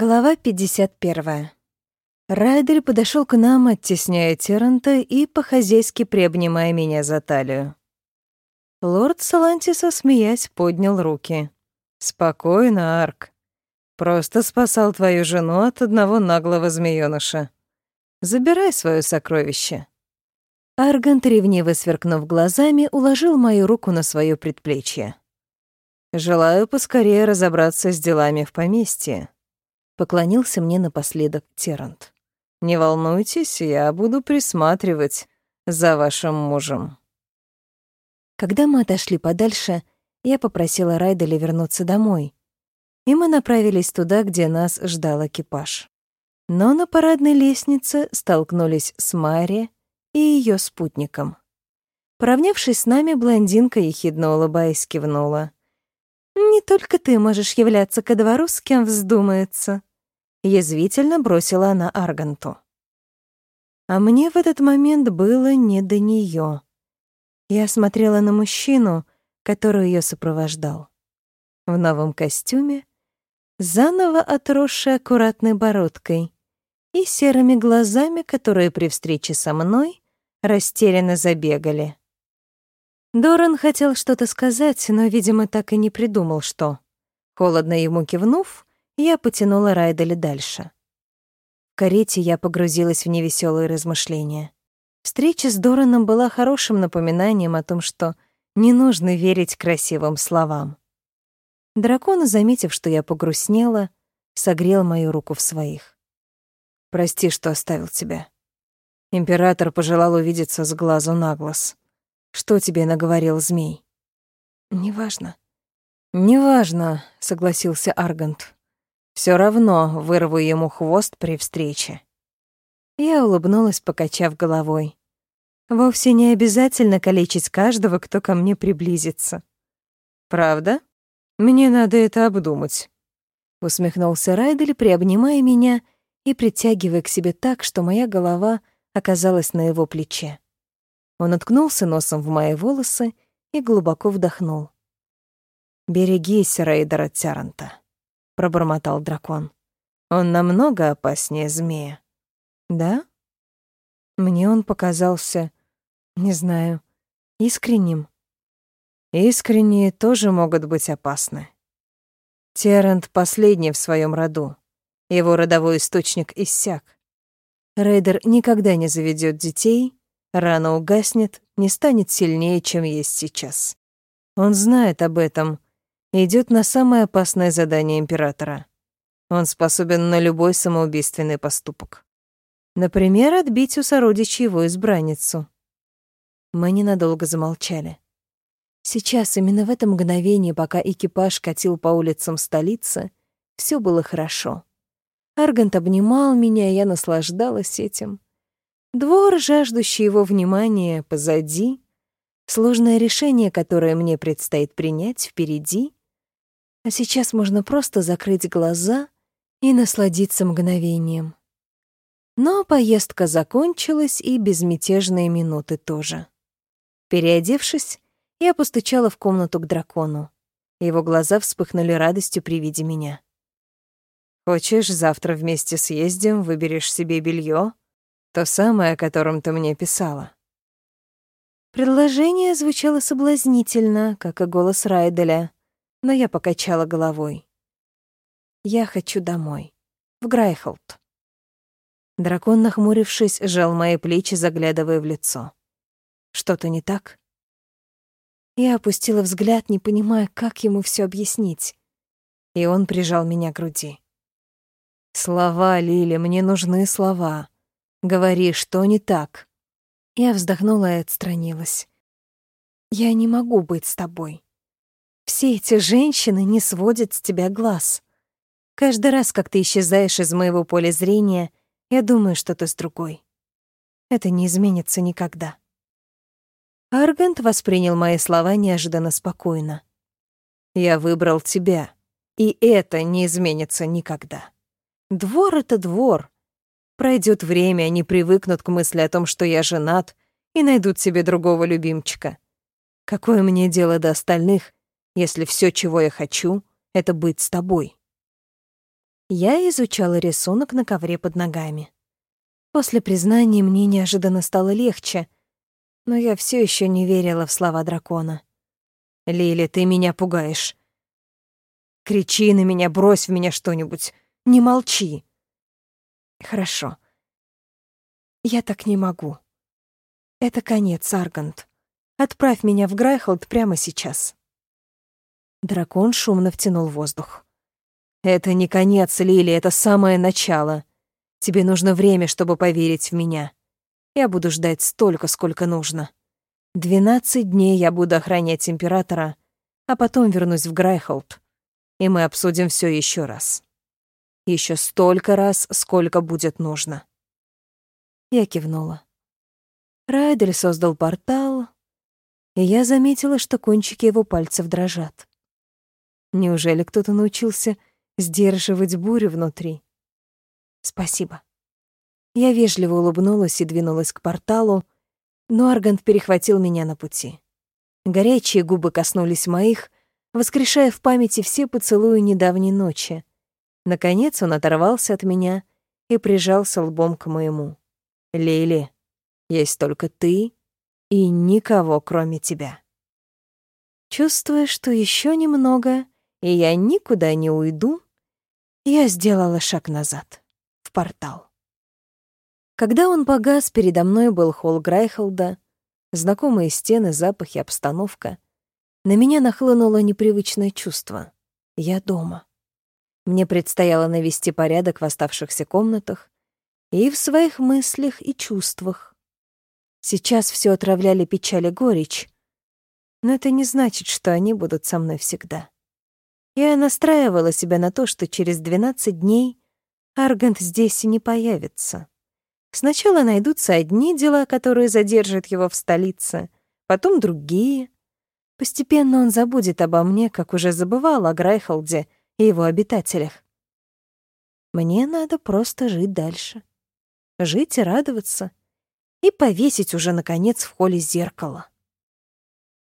Глава 51. Райдель подошел к нам, оттесняя Террента и по-хозяйски приобнимая меня за талию. Лорд Салантиса, смеясь, поднял руки. «Спокойно, Арк. Просто спасал твою жену от одного наглого змеёныша. Забирай свое сокровище». Аргант, ревниво сверкнув глазами, уложил мою руку на свое предплечье. «Желаю поскорее разобраться с делами в поместье», — поклонился мне напоследок Терант. «Не волнуйтесь, я буду присматривать за вашим мужем». Когда мы отошли подальше, я попросила Райделя вернуться домой, и мы направились туда, где нас ждал экипаж. Но на парадной лестнице столкнулись с Мари и ее спутником. Поравнявшись с нами, блондинка, ехидно улыбаясь, кивнула. «Не только ты можешь являться ко двору, с кем вздумается», — язвительно бросила она Арганту. А мне в этот момент было не до нее. Я смотрела на мужчину, который ее сопровождал. В новом костюме, заново отросшей аккуратной бородкой и серыми глазами, которые при встрече со мной растерянно забегали. Доран хотел что-то сказать, но, видимо, так и не придумал, что. Холодно ему кивнув, я потянула Райделя дальше. В карете я погрузилась в невеселые размышления. Встреча с Дораном была хорошим напоминанием о том, что не нужно верить красивым словам. Дракон, заметив, что я погрустнела, согрел мою руку в своих. «Прости, что оставил тебя. Император пожелал увидеться с глазу на глаз. Что тебе наговорил змей?» «Неважно». «Неважно», — согласился Аргант. Все равно вырву ему хвост при встрече». Я улыбнулась, покачав головой. Вовсе не обязательно калечить каждого, кто ко мне приблизится. Правда? Мне надо это обдумать. Усмехнулся Райдель, приобнимая меня и притягивая к себе так, что моя голова оказалась на его плече. Он уткнулся носом в мои волосы и глубоко вдохнул. «Берегись, Рейдера Тяранта», — пробормотал дракон. «Он намного опаснее змея». «Да?» Мне он показался не знаю, искренним. Искренние тоже могут быть опасны. Терент последний в своем роду. Его родовой источник иссяк. Рейдер никогда не заведет детей, рано угаснет, не станет сильнее, чем есть сейчас. Он знает об этом и идёт на самое опасное задание императора. Он способен на любой самоубийственный поступок. Например, отбить у сородичей его избранницу. Мы ненадолго замолчали. Сейчас, именно в это мгновение, пока экипаж катил по улицам столицы, все было хорошо. Аргант обнимал меня, и я наслаждалась этим. Двор, жаждущий его внимания, позади. Сложное решение, которое мне предстоит принять, впереди. А сейчас можно просто закрыть глаза и насладиться мгновением. Но поездка закончилась, и безмятежные минуты тоже. Переодевшись, я постучала в комнату к дракону. Его глаза вспыхнули радостью при виде меня. «Хочешь, завтра вместе съездим, выберешь себе белье, То самое, о котором ты мне писала». Предложение звучало соблазнительно, как и голос Райделя, но я покачала головой. «Я хочу домой, в Грайхолд». Дракон, нахмурившись, сжал мои плечи, заглядывая в лицо. Что-то не так? Я опустила взгляд, не понимая, как ему все объяснить. И он прижал меня к груди. «Слова, Лили, мне нужны слова. Говори, что не так?» Я вздохнула и отстранилась. «Я не могу быть с тобой. Все эти женщины не сводят с тебя глаз. Каждый раз, как ты исчезаешь из моего поля зрения, я думаю, что ты с другой. Это не изменится никогда». Аргент воспринял мои слова неожиданно спокойно. «Я выбрал тебя, и это не изменится никогда. Двор — это двор. Пройдет время, они привыкнут к мысли о том, что я женат, и найдут себе другого любимчика. Какое мне дело до остальных, если все, чего я хочу, — это быть с тобой?» Я изучала рисунок на ковре под ногами. После признания мне неожиданно стало легче, но я все еще не верила в слова дракона. «Лили, ты меня пугаешь. Кричи на меня, брось в меня что-нибудь. Не молчи». «Хорошо. Я так не могу. Это конец, Аргант. Отправь меня в Грайхолд прямо сейчас». Дракон шумно втянул воздух. «Это не конец, Лили, это самое начало. Тебе нужно время, чтобы поверить в меня. Я буду ждать столько, сколько нужно. Двенадцать дней я буду охранять императора, а потом вернусь в Грайхолд, и мы обсудим все еще раз. Еще столько раз, сколько будет нужно». Я кивнула. Райдель создал портал, и я заметила, что кончики его пальцев дрожат. Неужели кто-то научился сдерживать бурю внутри? Спасибо. Я вежливо улыбнулась и двинулась к порталу, но Аргант перехватил меня на пути. Горячие губы коснулись моих, воскрешая в памяти все поцелуи недавней ночи. Наконец он оторвался от меня и прижался лбом к моему. «Лейли, есть только ты и никого, кроме тебя». Чувствуя, что еще немного, и я никуда не уйду, я сделала шаг назад, в портал. Когда он погас, передо мной был холл Грайхолда, знакомые стены, запахи, обстановка. На меня нахлынуло непривычное чувство. Я дома. Мне предстояло навести порядок в оставшихся комнатах и в своих мыслях и чувствах. Сейчас все отравляли печаль и горечь, но это не значит, что они будут со мной всегда. Я настраивала себя на то, что через 12 дней Аргант здесь и не появится. Сначала найдутся одни дела, которые задержат его в столице, потом другие. Постепенно он забудет обо мне, как уже забывал о Грайхолде и его обитателях. Мне надо просто жить дальше. Жить и радоваться. И повесить уже, наконец, в холле зеркало.